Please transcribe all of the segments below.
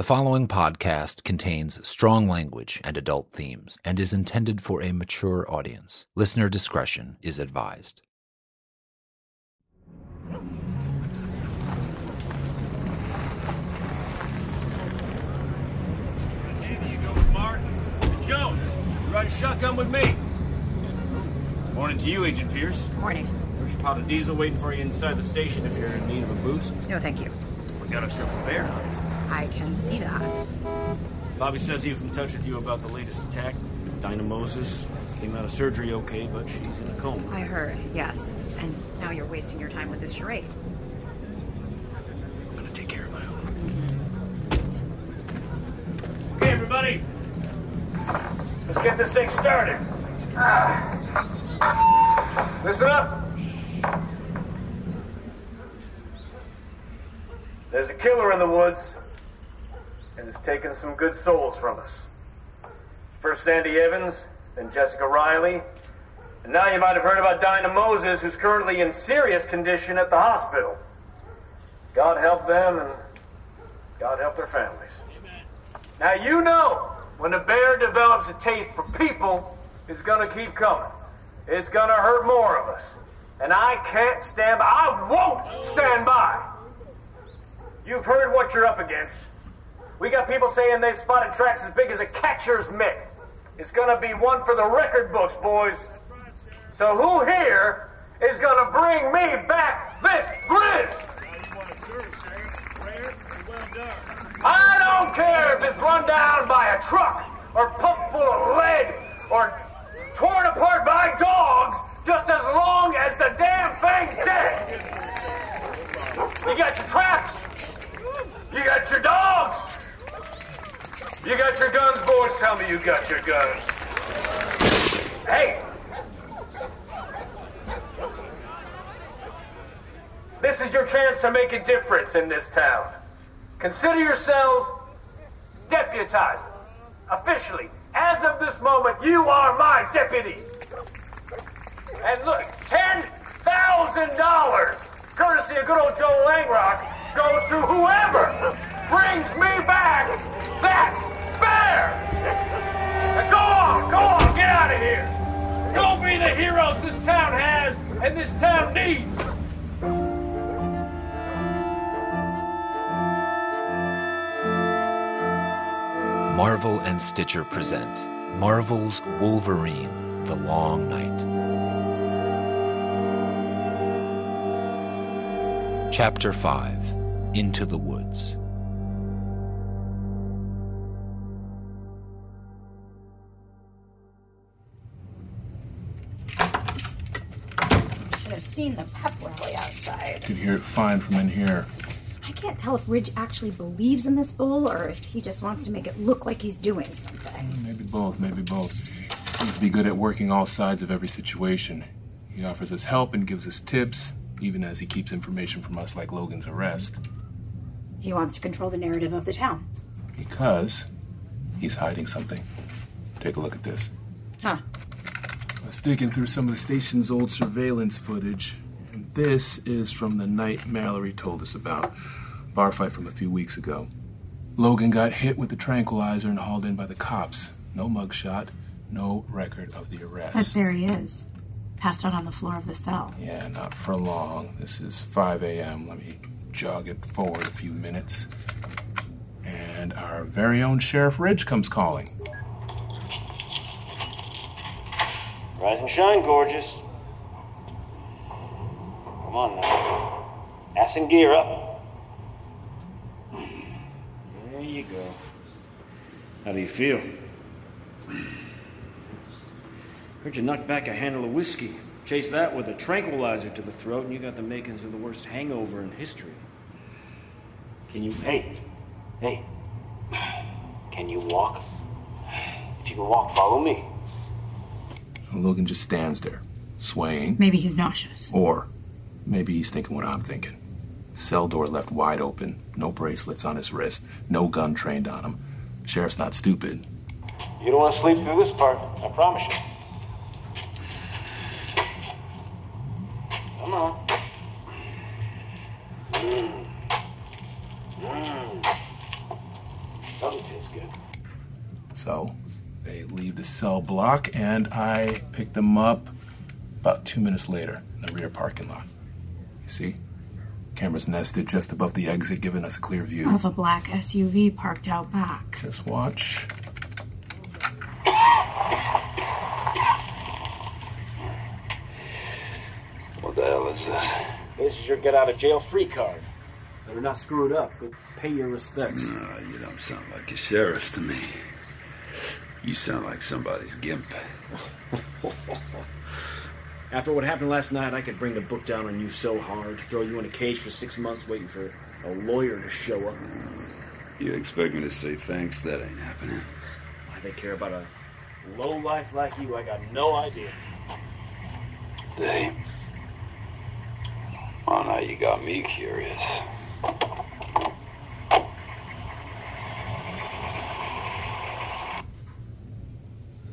The following podcast contains strong language and adult themes and is intended for a mature audience. Listener discretion is advised. Here you go, Mark. Jones, you ride shotgun with me. Morning to you, Agent Pierce. Morning. There's a pot of diesel waiting for you inside the station if you're in need of a boost. No, thank you. We got ourselves a bear hunt. I can see that. Bobby says he was in touch with you about the latest attack. Dinah Moses came out of surgery okay, but she's in a coma. I heard, yes. And now you're wasting your time with this charade. I'm gonna take care of my own. Mm-hmm. Okay, everybody. Let's get this thing started. Ah. Listen up. There's a killer in the woods, and it's taken some good souls from us. First Sandy Evans, then Jessica Riley, and now you might have heard about Dinah Moses, who's currently in serious condition at the hospital. God help them and God help their families. Now you know when a bear develops a taste for people, it's gonna keep coming. It's gonna hurt more of us. And I can't stand by. I won't stand by. You've heard what you're up against. We got people saying they've spotted tracks as big as a catcher's mitt. It's gonna be one for the record books, boys. So who here is gonna bring me back this grizz? I don't care if it's run down by a truck or pumped full of lead or torn apart by dogs, just as long as the damn thing's dead. You got your traps. You got your dogs. You got your guns, boys. Tell me you got your guns. Hey. This is your chance to make a difference in this town. Consider yourselves deputized. Officially, as of this moment, you are my deputies. And look, $10,000, courtesy of good old Joe Langrock, goes to whoever brings me back that heroes this town has and this town needs. Marvel and Stitcher present Marvel's Wolverine The Long Night. Chapter 5 Into the Woods. Seen the pep rally outside. could hear it fine from in here. I can't tell if Ridge actually believes in this bull or if he just wants to make it look like he's doing something. Mm, maybe both, maybe both. Seems to be good at working all sides of every situation. He offers us help and gives us tips, even as he keeps information from us like Logan's arrest. He wants to control the narrative of the town. Because he's hiding something. Take a look at this. Huh. Was digging through some of the station's old surveillance footage, and this is from the night Mallory told us about. Bar fight from a few weeks ago. Logan got hit with the tranquilizer and hauled in by the cops. No mugshot, no record of the arrest. But there he is. Passed out on the floor of the cell. Yeah, not for long. This is 5 a.m. Let me jog it forward a few minutes. And our very own Sheriff Ridge comes calling. Rise and shine, gorgeous. Come on now. Ass and gear up. There you go. How do you feel? Heard you knocked back a handle of whiskey. Chase that with a tranquilizer to the throat, and you got the makings of the worst hangover in history. Can you. Hey, hey. Can you walk? If you can walk, follow me. And Logan just stands there, swaying. Maybe he's nauseous. Or maybe he's thinking what I'm thinking. Cell door left wide open, no bracelets on his wrist, no gun trained on him. Sheriff's not stupid. You don't want to sleep through this part, I promise you. Come on. Mm. Mm. Doesn't taste good. So they leave the cell block, and I picked them up about two minutes later in the rear parking lot. You see? Cameras nested just above the exit, giving us a clear view. Of a black SUV parked out back. Just watch. What the hell is this? This is your get out of jail free card. Better not screw it up. Go pay your respects. No, you don't sound like a sheriff to me. You sound like somebody's gimp. After what happened last night, I could bring the book down on you so hard, throw you in a cage for six months waiting for a lawyer to show up. You expect me to say thanks? That ain't happening. Why they care about a low life like you, I got no idea. Dave. Oh, now you got me curious.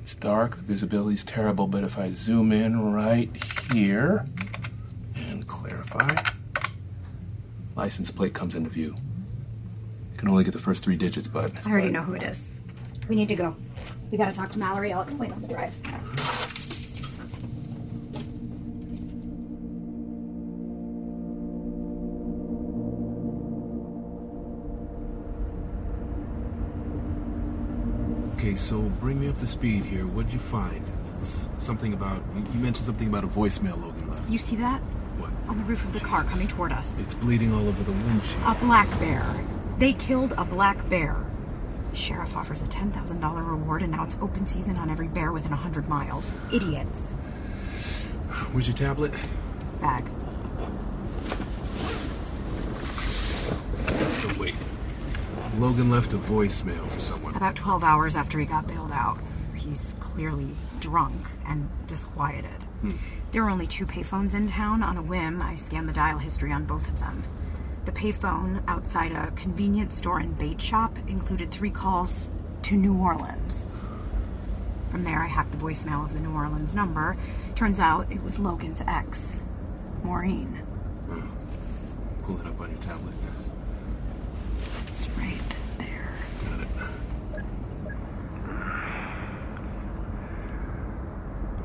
It's dark, the visibility is terrible, but if I zoom in right here and clarify, license plate comes into view. You can only get the first three digits, but I already know who it is. We need to go. We gotta talk to Mallory. I'll explain on the drive. So bring me up to speed here. What'd you find? Something about you mentioned something about a voicemail Logan left. You see that? What? On the roof of the car coming toward us. It's bleeding all over the windshield. A black bear. They killed a black bear. Sheriff offers a $10,000 reward, and now it's open season on every bear within 100 miles. Idiots. Where's your tablet? Bag. So wait. Logan left a voicemail for someone. About 12 hours after he got bailed out. He's clearly drunk and disquieted. Hmm. There are only two payphones in town. On a whim, I scanned the dial history on both of them. The payphone outside a convenience store and bait shop included three calls to New Orleans. From there, I hacked the voicemail of the New Orleans number. Turns out it was Logan's ex, Maureen. Hmm. Pull it up on your tablet. It's right there. Got it.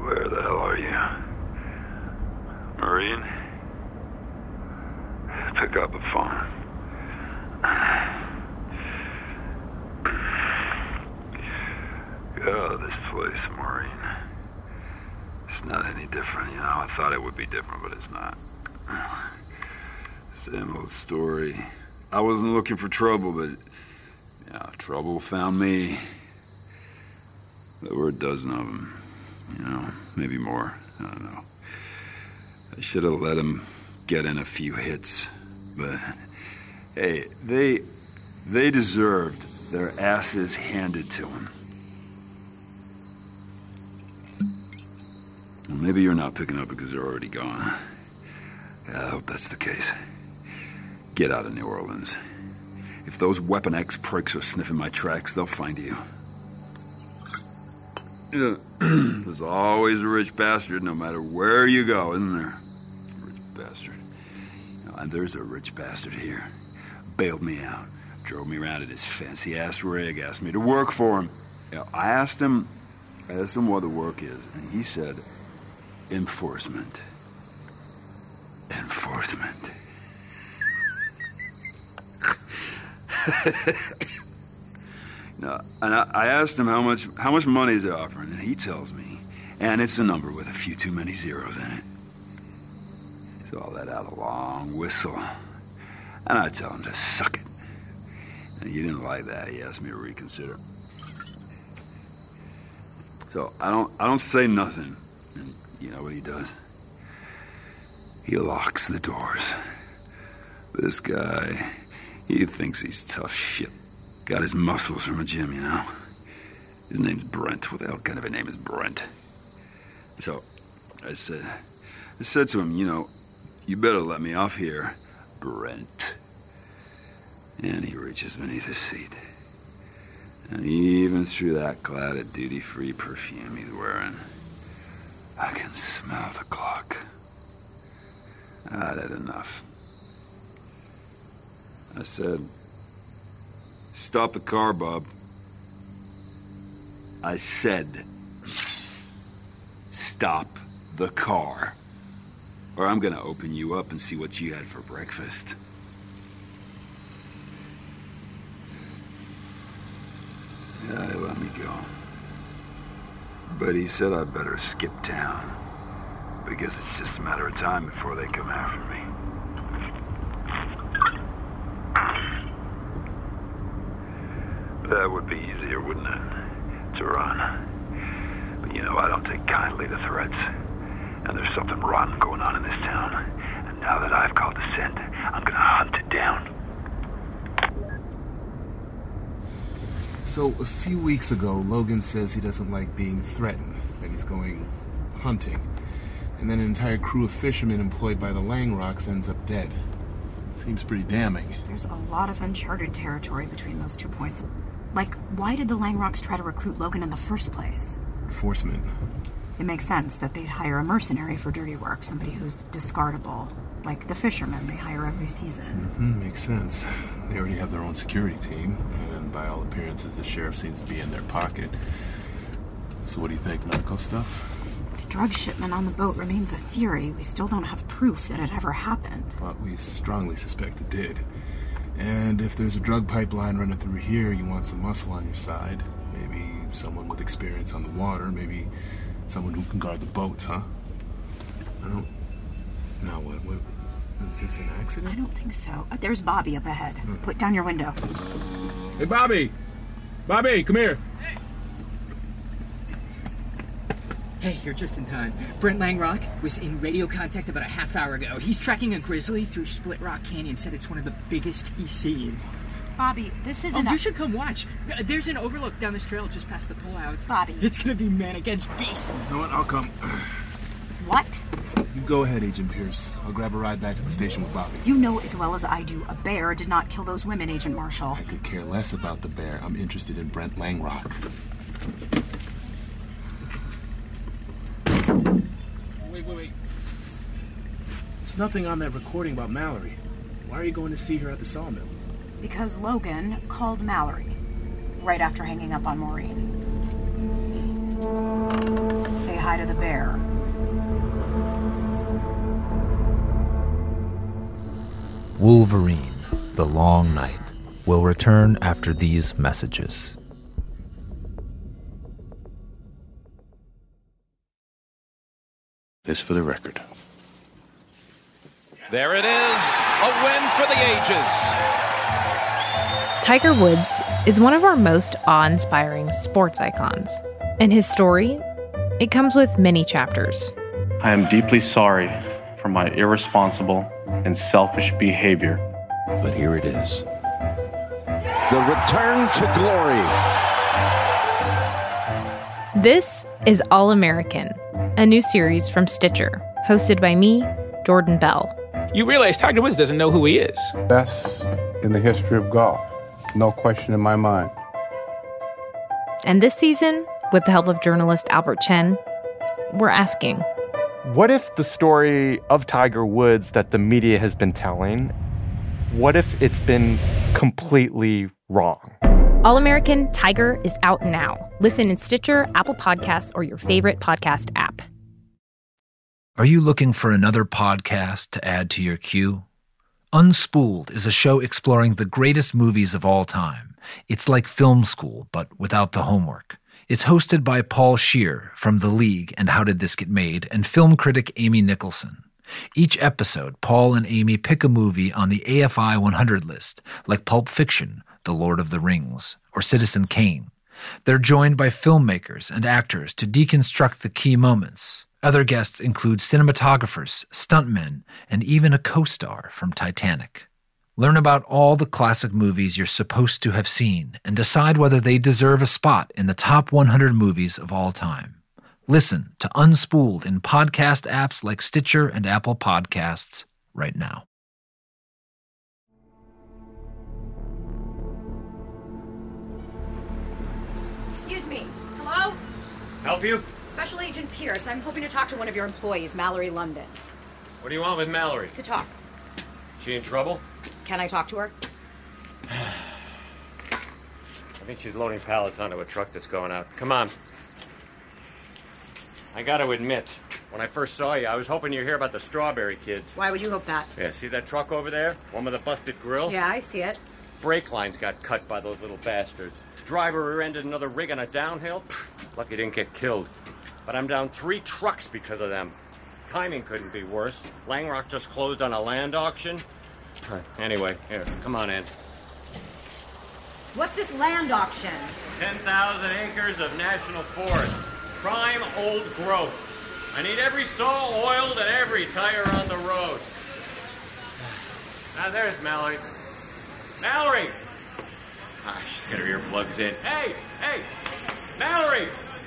Where the hell are you? Maureen? Pick up a phone. God, this place, Maureen. It's not any different, you know. I thought it would be different, but it's not. Same old story. I wasn't looking for trouble, but yeah, trouble found me. There were a dozen of them. You know, maybe more. I don't know. I should have let them get in a few hits, but hey, they they deserved their asses handed to them. Maybe you're not picking up because they're already gone. Yeah, I hope that's the case. Get out of New Orleans. If those Weapon X pricks are sniffing my tracks, they'll find you. There's always a rich bastard no matter where you go, isn't there? Rich bastard. And there's a rich bastard here. Bailed me out. Drove me around in his fancy ass rig, asked me to work for him. You know, I asked him I asked him what the work is, and he said enforcement. Enforcement. No, and I, I asked him how much how much money is he offering, and he tells me, and it's a number with a few too many zeros in it. So I'll let out a long whistle, and I tell him to suck it. And he didn't like that. He asked me to reconsider. So I don't I don't say nothing, you know what he does? He locks the doors. This guy, he thinks he's tough shit. Got his muscles from a gym, you know. His name's Brent. What the hell kind of a name is Brent? So, I said, I said to him, you know, you better let me off here, Brent. And he reaches beneath his seat. And even through that cloud of duty-free perfume he's wearing, I can smell the clock. I'd had enough. I said, stop the car, Bob. I said, stop the car. Or I'm gonna open you up and see what you had for breakfast. Yeah, let me go. But he said I'd better skip town. Because it's just a matter of time before they come after me. That would be easier, wouldn't it? To run. But you know, I don't take kindly to threats. And there's something rotten going on in this town. And now that I've called the scent, I'm gonna hunt it down. So, a few weeks ago, Logan says he doesn't like being threatened, that he's going hunting. And then an entire crew of fishermen employed by the Langrocks ends up dead. Seems pretty damning. There's a lot of uncharted territory between those two points. Like, why did the Langrocks try to recruit Logan in the first place? Enforcement. It makes sense that they'd hire a mercenary for dirty work, somebody who's discardable. Like the fishermen they hire every season. Hmm, makes sense. They already have their own security team, and by all appearances, the sheriff seems to be in their pocket. So, what do you think? Narco stuff? The drug shipment on the boat remains a theory. We still don't have proof that it ever happened. But we strongly suspect it did. And if there's a drug pipeline running through here, you want some muscle on your side. Maybe someone with experience on the water. Maybe someone who can guard the boats, huh? I don't. Now what? What? Is this an accident? I don't think so. Uh, there's Bobby up ahead. Put down your window. Hey, Bobby! Bobby, come here! Hey, you're just in time. Brent Langrock was in radio contact about a half hour ago. He's tracking a grizzly through Split Rock Canyon. Said it's one of the biggest he's seen. Bobby, this Oh, isn't. you should come watch. Uh, There's an overlook down this trail just past the pullout. Bobby. It's gonna be man against beast. You know what? I'll come. What? You go ahead, Agent Pierce. I'll grab a ride back to the station with Bobby. You know as well as I do, a bear did not kill those women, Agent Marshall. I could care less about the bear. I'm interested in Brent Langrock. Wait, wait, wait. There's nothing on that recording about Mallory. Why are you going to see her at the sawmill? Because Logan called Mallory right after hanging up on Maureen. Say hi to the bear. Wolverine, The Long Night, will return after these messages. This for the record. There it is, a win for the ages. Tiger Woods is one of our most awe inspiring sports icons. And his story, it comes with many chapters. I am deeply sorry for my irresponsible and selfish behavior. But here it is. The return to glory. This is All American, a new series from Stitcher, hosted by me, Jordan Bell. You realize Tiger Woods doesn't know who he is. Best in the history of golf. No question in my mind. And this season, with the help of journalist Albert Chen, we're asking What if the story of Tiger Woods that the media has been telling, what if it's been completely wrong? All American Tiger is out now. Listen in Stitcher, Apple Podcasts, or your favorite podcast app. Are you looking for another podcast to add to your queue? Unspooled is a show exploring the greatest movies of all time. It's like film school, but without the homework. It's hosted by Paul Scheer from The League and How Did This Get Made, and film critic Amy Nicholson. Each episode, Paul and Amy pick a movie on the AFI 100 list, like Pulp Fiction, The Lord of the Rings, or Citizen Kane. They're joined by filmmakers and actors to deconstruct the key moments. Other guests include cinematographers, stuntmen, and even a co star from Titanic. Learn about all the classic movies you're supposed to have seen and decide whether they deserve a spot in the top 100 movies of all time. Listen to Unspooled in podcast apps like Stitcher and Apple Podcasts right now. Excuse me. Hello? Help you? Special Agent Pierce. I'm hoping to talk to one of your employees, Mallory London. What do you want with Mallory? To talk. She in trouble? Can I talk to her? I think she's loading pallets onto a truck that's going out. Come on. I gotta admit, when I first saw you, I was hoping you'd hear about the strawberry kids. Why would you hope that? Yeah, see that truck over there? One with a busted grill? Yeah, I see it. Brake lines got cut by those little bastards. Driver rear-ended another rig on a downhill. Pfft, Lucky didn't get killed. But I'm down three trucks because of them. Timing couldn't be worse. Langrock just closed on a land auction. Huh, Anyway, here, come on in. What's this land auction? 10,000 acres of national forest. Prime old growth. I need every saw oiled and every tire on the road. Now there's Mallory. Mallory! Ah, she's got her earplugs in. Hey, hey! Mallory!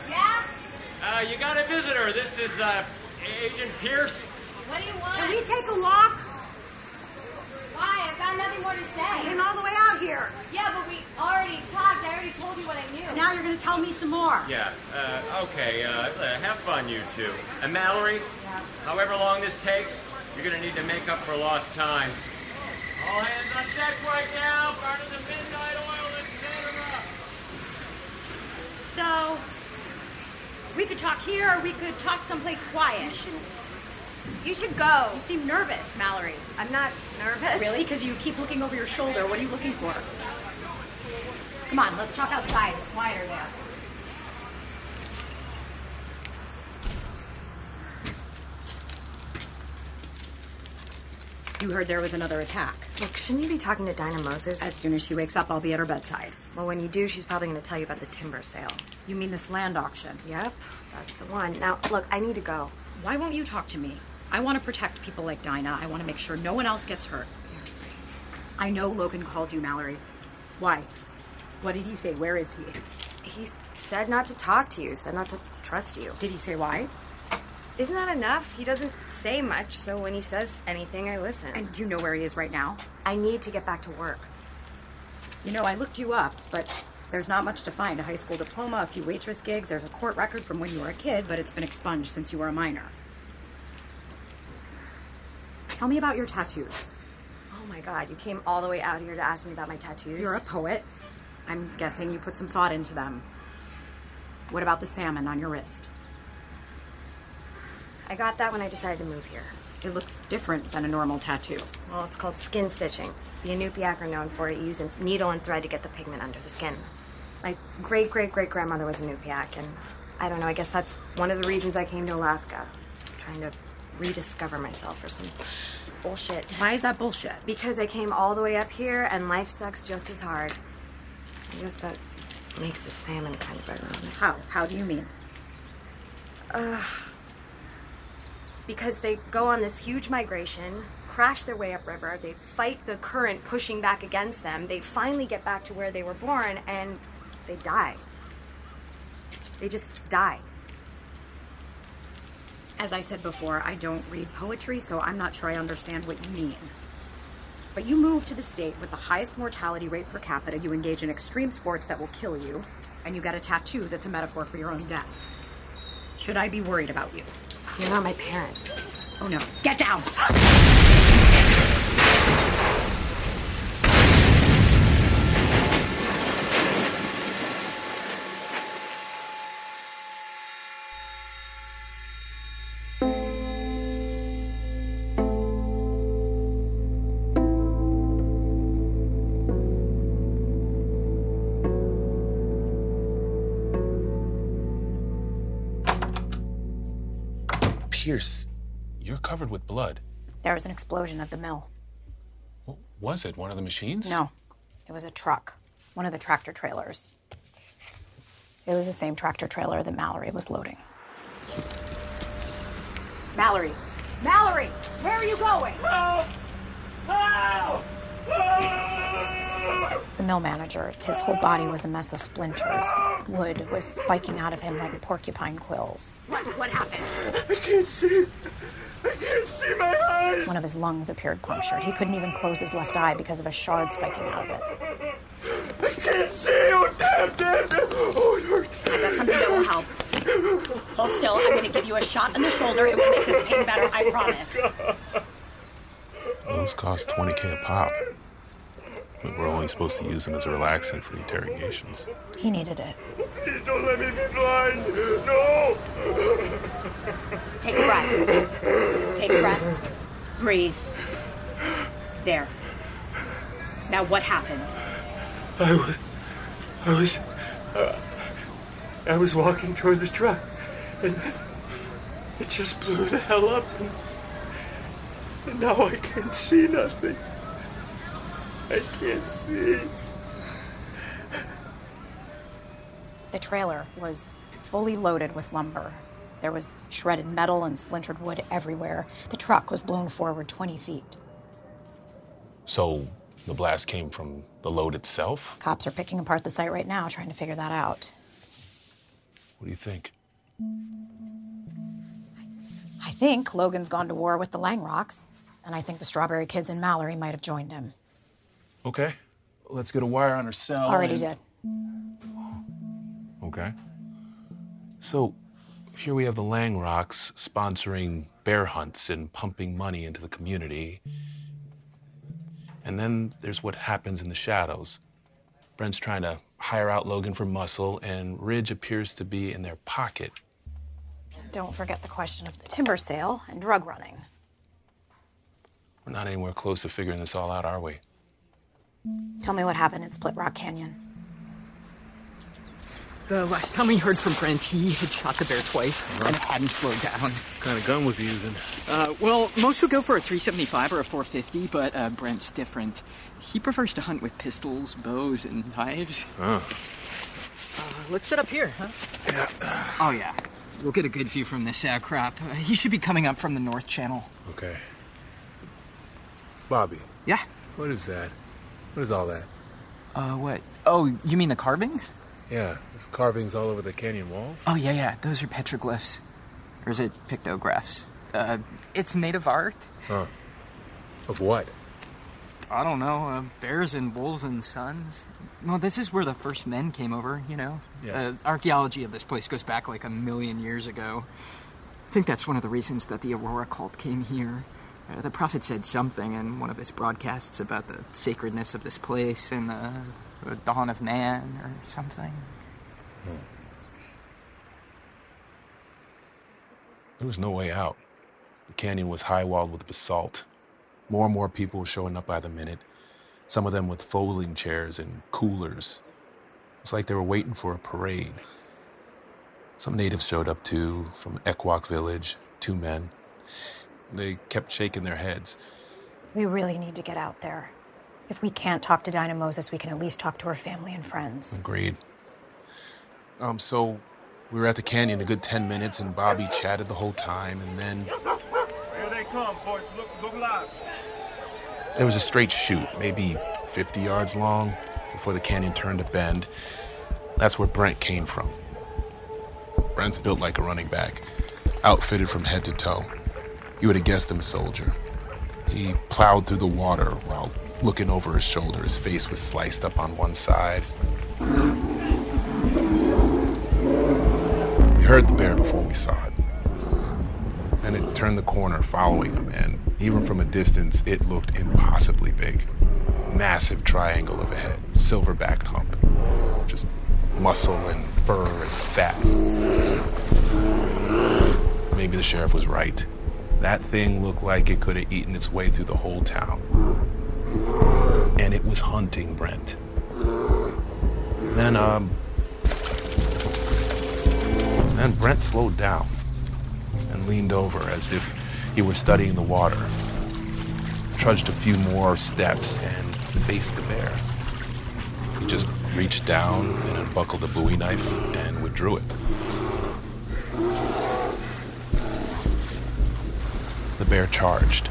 Yeah? Uh, you got a visitor. This is, uh, Agent Pierce. What do you want? Can we take a walk? Why? I've got nothing more to say. I came all the way out here. Yeah, but we already talked. I already told you what I knew. Now you're going to tell me some more. Yeah, uh, okay, uh, uh, have fun, you two. And Mallory, however long this takes, you're gonna need to make up for lost time. All hands on deck right now, part of the midnight oil, etc. So, we could talk here or we could talk someplace quiet. You should go. You seem nervous, Mallory. I'm not nervous. Really? Because you keep looking over your shoulder. What are you looking for? Come on, let's talk outside. It's quieter there. You heard there was another attack. Look, shouldn't you be talking to Dinah Moses? As soon as she wakes up, I'll be at her bedside. Well, when you do, she's probably going to tell you about the timber sale. You mean this land auction? Yep, that's the one. Now, look, I need to go. Why won't you talk to me? I want to protect people like Dinah. I want to make sure no one else gets hurt. I know Logan called you, Mallory. Why? What did he say? Where is he? He said not to talk to you, said not to trust you. Did he say why? Isn't that enough? He doesn't say much, so when he says anything, I listen. And do you know where he is right now? I need to get back to work. You know, I looked you up, but there's not much to find. A high school diploma, a few waitress gigs, there's a court record from when you were a kid, but it's been expunged since you were a minor. Tell me about your tattoos. Oh my god, you came all the way out here to ask me about my tattoos? You're a poet. I'm guessing you put some thought into them. What about the salmon on your wrist? I got that when I decided to move here. It looks different than a normal tattoo. Well, it's called skin stitching. The Inupiaq are known for it. You use a needle and thread to get the pigment under the skin. My great great great grandmother was Inupiaq, and I don't know, I guess that's one of the reasons I came to Alaska. Trying to rediscover myself or some bullshit. Why is that bullshit? Because I came all the way up here and life sucks just as hard. I guess that makes the salmon kind of ironic. How? How do you mean? Uh, because they go on this huge migration, crash their way upriver, they fight the current pushing back against them, they finally get back to where they were born, and they die. They just die. As I said before, I don't read poetry, so I'm not sure I understand what you mean. But you moved to the state with the highest mortality rate per capita, you engage in extreme sports that will kill you, and you got a tattoo that's a metaphor for your own death. Should I be worried about you? You're not my parent. Oh no. Get down! Pierce, you're covered with blood. There was an explosion at the mill. What was it? One of the machines? No, it was a truck. One of the tractor trailers. It was the same tractor trailer that Mallory was loading. Mallory! Mallory! Where are you going? Help! Help! The mill manager, his whole body was a mess of splinters. Wood was spiking out of him like porcupine quills. What? What happened? I can't see. I can't see my eyes. One of his lungs appeared punctured. He couldn't even close his left eye because of a shard spiking out of it. I can't see. Oh, damn, damn, damn. Oh, it hurts. I got something that will help. Hold still. I'm going to give you a shot in the shoulder. It will make this pain better. I promise. Oh, Those cost 20k a pop. We're only supposed to use them as a relaxant for interrogations. He needed it. Please don't let me be blind. No. Take a breath. Take a breath. Breathe. There. Now, what happened? I was, I was, uh, I was walking toward the truck, and it just blew the hell up, and, and now I can't see nothing. I can't see. The trailer was fully loaded with lumber. There was shredded metal and splintered wood everywhere. The truck was blown forward 20 feet. So the blast came from the load itself? Cops are picking apart the site right now, trying to figure that out. What do you think? I think Logan's gone to war with the Langrocks, and I think the Strawberry Kids and Mallory might have joined him. Okay. Let's get a wire on her cell. Already and- did. Okay. So here we have the Langrocks sponsoring bear hunts and pumping money into the community. And then there's what happens in the shadows. Brent's trying to hire out Logan for muscle, and Ridge appears to be in their pocket. Don't forget the question of the timber sale and drug running. We're not anywhere close to figuring this all out, are we? Tell me what happened at Split Rock Canyon. The last time we heard from Brent, he had shot the bear twice and it hadn't slowed down. What kind of gun was he using? Uh, well, most would go for a 375 or a 450, but uh, Brent's different. He prefers to hunt with pistols, bows, and knives. Oh. Uh, let's set up here, huh? Yeah. Oh, yeah. We'll get a good view from this uh, crap. Uh, he should be coming up from the North Channel. Okay. Bobby. Yeah? What is that? What is all that? Uh, what? Oh, you mean the carvings? Yeah, there's carvings all over the canyon walls. Oh, yeah, yeah. Those are petroglyphs. Or is it pictographs? Uh, it's native art. Huh. Of what? I don't know. Uh, bears and wolves and suns. Well, this is where the first men came over, you know. Yeah. Uh, archaeology of this place goes back like a million years ago. I think that's one of the reasons that the Aurora cult came here. Uh, the prophet said something in one of his broadcasts about the sacredness of this place and the, the dawn of man or something. There was no way out. The canyon was high walled with basalt. More and more people were showing up by the minute, some of them with folding chairs and coolers. It's like they were waiting for a parade. Some natives showed up too, from Ekwok village, two men. They kept shaking their heads. We really need to get out there. If we can't talk to Dinah Moses, we can at least talk to her family and friends. Agreed. Um, so we were at the canyon a good 10 minutes, and Bobby chatted the whole time, and then Here they come, boys. Look, look live. There was a straight shoot, maybe 50 yards long, before the canyon turned a bend. That's where Brent came from. Brent's built like a running back, outfitted from head to toe. You would have guessed him a soldier. He plowed through the water while looking over his shoulder. His face was sliced up on one side. We heard the bear before we saw it. And it turned the corner following him, and even from a distance, it looked impossibly big. Massive triangle of a head, silver-backed hump. Just muscle and fur and fat. Maybe the sheriff was right. That thing looked like it could have eaten its way through the whole town. And it was hunting Brent. Then, um. Then Brent slowed down and leaned over as if he were studying the water. Trudged a few more steps and faced the bear. He just reached down and unbuckled a bowie knife and withdrew it. The bear charged.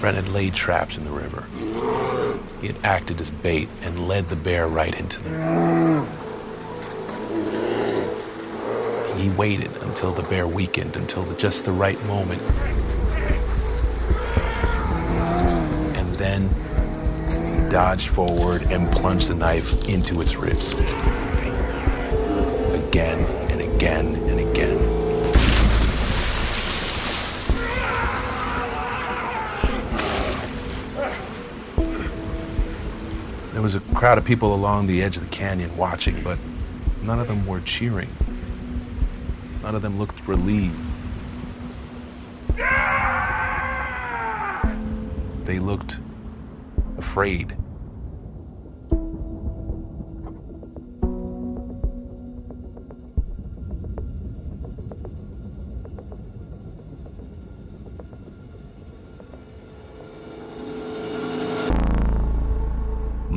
Brent had laid traps in the river. He had acted as bait and led the bear right into them. He waited until the bear weakened, until the, just the right moment. And then he dodged forward and plunged the knife into its ribs again and again and again. There was a crowd of people along the edge of the canyon watching, but none of them were cheering. None of them looked relieved. They looked afraid.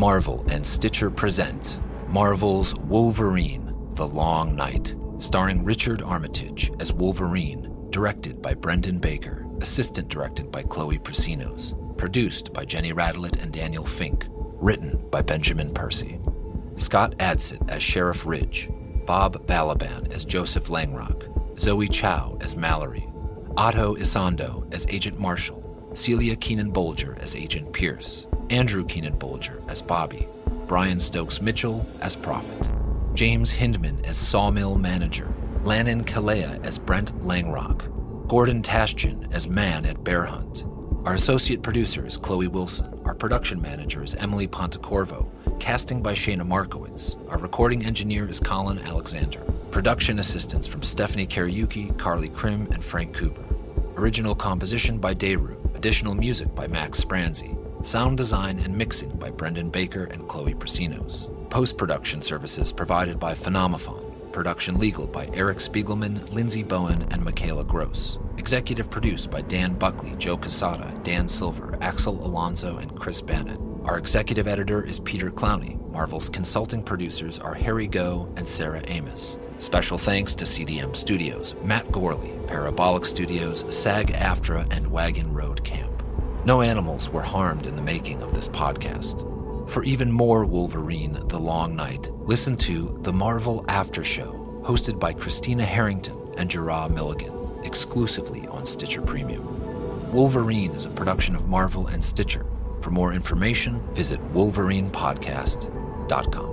Marvel and Stitcher present Marvel's Wolverine The Long Night, starring Richard Armitage as Wolverine, directed by Brendan Baker, assistant directed by Chloe Prasinos, produced by Jenny Radelet and Daniel Fink, written by Benjamin Percy. Scott Adsit as Sheriff Ridge, Bob Balaban as Joseph Langrock, Zoe Chao as Mallory, Ato Essandoh as Agent Marshall, Celia Keenan Bolger as Agent Pierce, Andrew Keenan Bolger as Bobby, Brian Stokes Mitchell as Prophet, James Hindman as Sawmill Manager, Lannon Kalea as Brent Langrock, Gordon Tashjian as Man at Bear Hunt. Our associate producer is Chloe Wilson. Our production manager is Emily Pontecorvo. Casting by Shayna Markowitz. Our recording engineer is Colin Alexander. Production assistance from Stephanie Kariuki, Carly Krim, and Frank Cooper. Original composition by Dayru. Additional music by Max Spranzi. Sound design and mixing by Brendan Baker and Chloe Prasinos. Post production services provided by Phenomophone. Production legal by Eric Spiegelman, Lindsay Bowen, and Michaela Gross. Executive produced by Dan Buckley, Joe Quesada, Dan Silver, Axel Alonso, and Chris Bannon. Our executive editor is Peter Clowney. Marvel's consulting producers are Harry Go and Sarah Amos. Special thanks to CDM Studios, Matt Gorley, Parabolic Studios, SAG AFTRA, and Wagon Road Camp. No animals were harmed in the making of this podcast. For even more Wolverine The Long Night, listen to The Marvel After Show, hosted by Christina Harrington and Gerard Milligan, exclusively on Stitcher Premium. Wolverine is a production of Marvel and Stitcher. For more information, visit wolverinepodcast.com.